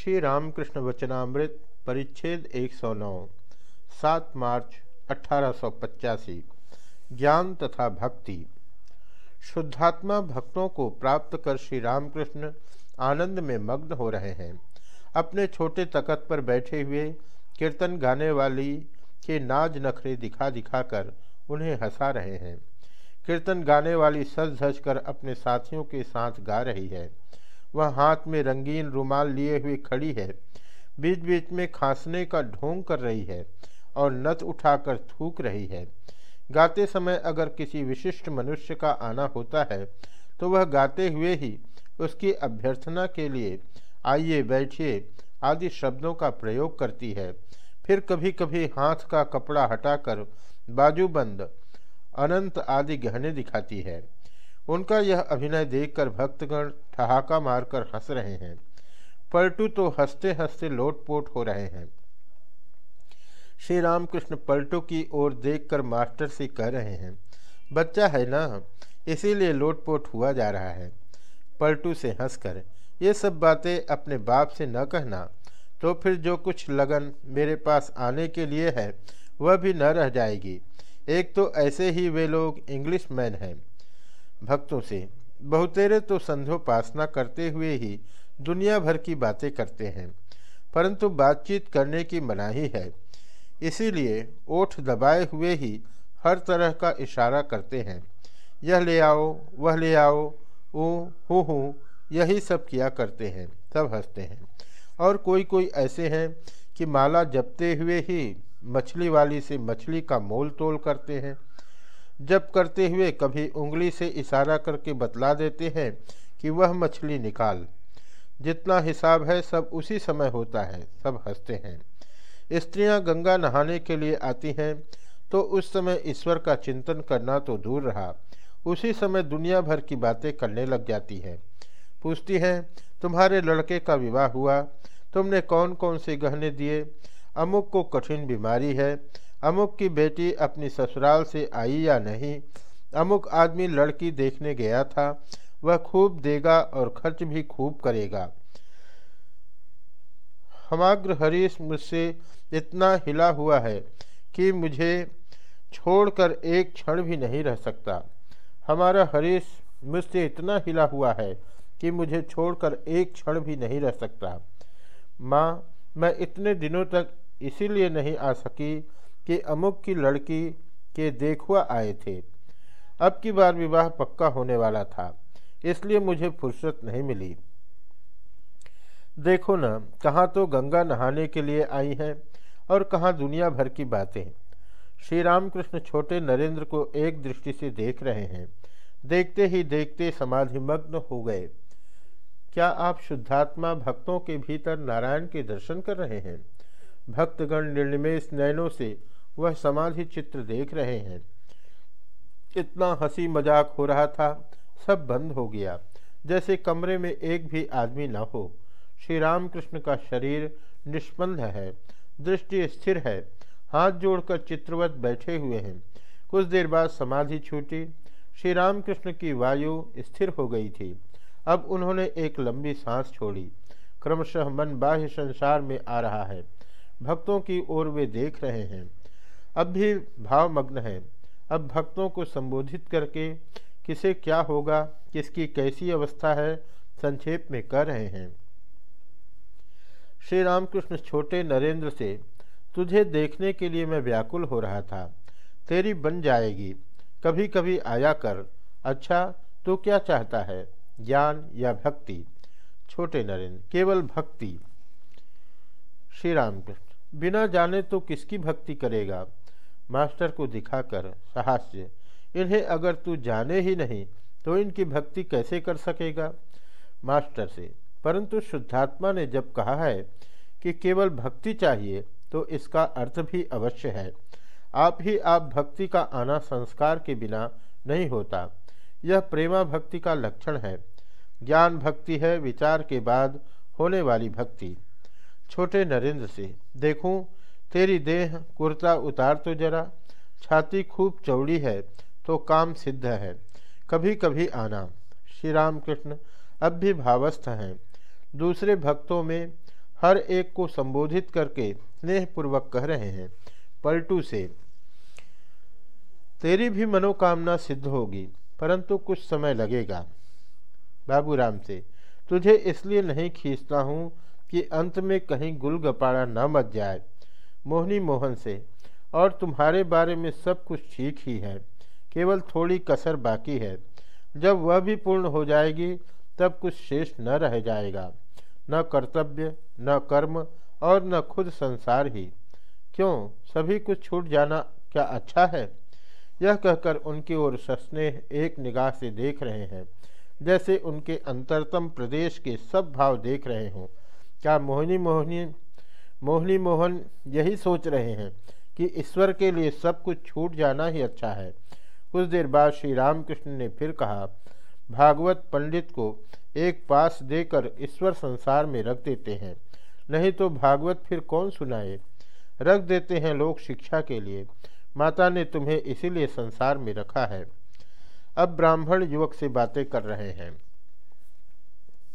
श्री रामकृष्ण वचनामृत, परिच्छेद 109 सात मार्च अठारह सौ पचासी। ज्ञान तथा भक्ति। शुद्धात्मा भक्तों को प्राप्त कर श्री रामकृष्ण आनंद में मग्न हो रहे हैं। अपने छोटे तकत पर बैठे हुए कीर्तन गाने वाली के नाज नखरे दिखा दिखा कर उन्हें हंसा रहे हैं। कीर्तन गाने वाली सज धज कर अपने साथियों के साथ गा रही है। वह हाथ में रंगीन रुमाल लिए हुए खड़ी है। बीच बीच में खांसने का ढोंग कर रही है और नत उठाकर थूक रही है। गाते समय अगर किसी विशिष्ट मनुष्य का आना होता है तो वह गाते हुए ही उसकी अभ्यर्थना के लिए आइए बैठिए आदि शब्दों का प्रयोग करती है। फिर कभी कभी हाथ का कपड़ा हटाकर बाजूबंद अनंत आदि गहने दिखाती है। उनका यह अभिनय देखकर भक्तगण ठहाका मारकर हंस रहे हैं। पलटू तो हँसते हँसते लोटपोट हो रहे हैं। श्री रामकृष्ण पलटू की ओर देखकर मास्टर से कह रहे हैं, बच्चा है ना, इसीलिए लोटपोट हुआ जा रहा है पलटू से हंसकर, ये सब बातें अपने बाप से न कहना तो फिर जो कुछ लगन मेरे पास आने के लिए है, वह भी न रह जाएगी। एक तो ऐसे ही वे लोग इंग्लिश मैन हैं। भक्तों से बहुतेरे तो संध्योपासना करते हुए ही दुनिया भर की बातें करते हैं, परंतु बातचीत करने की मनाही है। इसीलिए ओठ दबाए हुए ही हर तरह का इशारा करते हैं। यह ले आओ, वह ले आओ हूँ हूँ, यही सब किया करते हैं, सब हँसते हैं। और कोई कोई ऐसे हैं कि माला जपते हुए ही मछली वाली से मछली का मोल तोल करते हैं। जब करते हुए कभी उंगली से इशारा करके बतला देते हैं कि वह मछली निकाल। जितना हिसाब है, सब उसी समय होता है, सब हँसते हैं। स्त्रियाँ गंगा नहाने के लिए आती हैं तो उस समय ईश्वर का चिंतन करना तो दूर रहा। उसी समय दुनिया भर की बातें करने लग जाती हैं। पूछती हैं, तुम्हारे लड़के का विवाह हुआ? तुमने कौन कौन से गहने दिए? अमुक को कठिन बीमारी है अमुक की बेटी अपनी ससुराल से आई या नहीं? अमुक आदमी लड़की देखने गया था, वह खूब देगा और खर्च भी खूब करेगा। हमाग्र हरीश मुझसे इतना हिला हुआ है कि मुझे छोड़कर एक क्षण भी नहीं रह सकता। हमारा हरीश मुझसे इतना हिला हुआ है कि मुझे छोड़कर एक क्षण भी नहीं रह सकता। माँ, मैं इतने दिनों तक इसीलिए नहीं आ सकी कि अमुक की लड़की के देखुआ आए थे। अब की बार विवाह पक्का होने वाला था, इसलिए मुझे फुर्सत नहीं मिली। देखो न, कहाँ तो गंगा नहाने के लिए आई हैं और कहाँ दुनिया भर की बातें। श्री रामकृष्ण छोटे नरेंद्र को एक दृष्टि से देख रहे हैं। देखते ही देखते समाधिमग्न हो गए। क्या आप शुद्धात्मा भक्तों के भीतर नारायण के दर्शन कर रहे हैं? भक्तगण निर्निमेश नयनों से वह समाधि चित्र देख रहे हैं। इतना हँसी मज़ाक हो रहा था, सब बंद हो गया। जैसे कमरे में एक भी आदमी न हो। श्री रामकृष्ण का शरीर निष्पन्द है, दृष्टि स्थिर है, हाथ जोड़कर चित्रवत बैठे हुए हैं। कुछ देर बाद समाधि छूटी। श्री रामकृष्ण की वायु स्थिर हो गई थी। अब उन्होंने एक लंबी सांस छोड़ी। क्रमशः मन बाह्य संसार में आ रहा है। भक्तों की ओर वे देख रहे हैं। अब भी भावमग्न है। अब भक्तों को संबोधित करके किसे क्या होगा, किसकी कैसी अवस्था है, संक्षेप में कह रहे हैं। श्री रामकृष्ण छोटे नरेंद्र से, तुझे देखने के लिए मैं व्याकुल हो रहा था। तेरी बन जाएगी। कभी कभी आया कर। अच्छा तो क्या चाहता है? ज्ञान या भक्ति? छोटे नरेंद्र, केवल भक्ति। श्री रामकृष्ण, बिना जाने तो किसकी भक्ति करेगा? मास्टर को दिखाकर, साहस्य, इन्हें अगर तू जाने ही नहीं तो इनकी भक्ति कैसे कर सकेगा? मास्टर से, परंतु शुद्धात्मा ने जब कहा है कि केवल भक्ति चाहिए तो इसका अर्थ भी अवश्य है। आप ही आप भक्ति का आना संस्कार के बिना नहीं होता। यह प्रेमा भक्ति का लक्षण है। ज्ञान भक्ति है, विचार के बाद होने वाली भक्ति। छोटे नरेंद्र से, देखूँ तेरी देह कुर्ता उतार तो जरा, छाती खूब चौड़ी है तो काम सिद्ध है। कभी कभी आना। श्री राम कृष्ण अब भी भावस्थ हैं। दूसरे भक्तों में हर एक को संबोधित करके स्नेहपूर्वक कह रहे हैं, पलटू से, तेरी भी मनोकामना सिद्ध होगी, परंतु कुछ समय लगेगा। बाबूराम से, तुझे इसलिए नहीं खींचता हूँ कि अंत में कहीं गुल गपाड़ा न मच जाए। मोहनी मोहन से, और तुम्हारे बारे में सब कुछ ठीक ही है, केवल थोड़ी कसर बाकी है। जब वह भी पूर्ण हो जाएगी, तब कुछ शेष न रह जाएगा, न कर्तव्य, न कर्म, और न खुद संसार ही। क्यों? सभी कुछ छूट जाना क्या अच्छा है? यह कहकर उनकी ओर सस्नेह एक निगाह से देख रहे हैं, जैसे उनके अंतरतम प्रदेश के सब भाव देख रहे हों। क्या मोहिनी मोहिनी मोहिनी मोहन यही सोच रहे हैं कि ईश्वर के लिए सब कुछ छूट जाना ही अच्छा है। कुछ देर बाद श्री रामकृष्ण ने फिर कहा, भागवत पंडित को एक पास देकर ईश्वर संसार में रख देते हैं, नहीं तो भागवत फिर कौन सुनाए? रख देते हैं लोग शिक्षा के लिए, माता ने तुम्हें इसीलिए संसार में रखा है। अब ब्राह्मण युवक से बातें कर रहे हैं।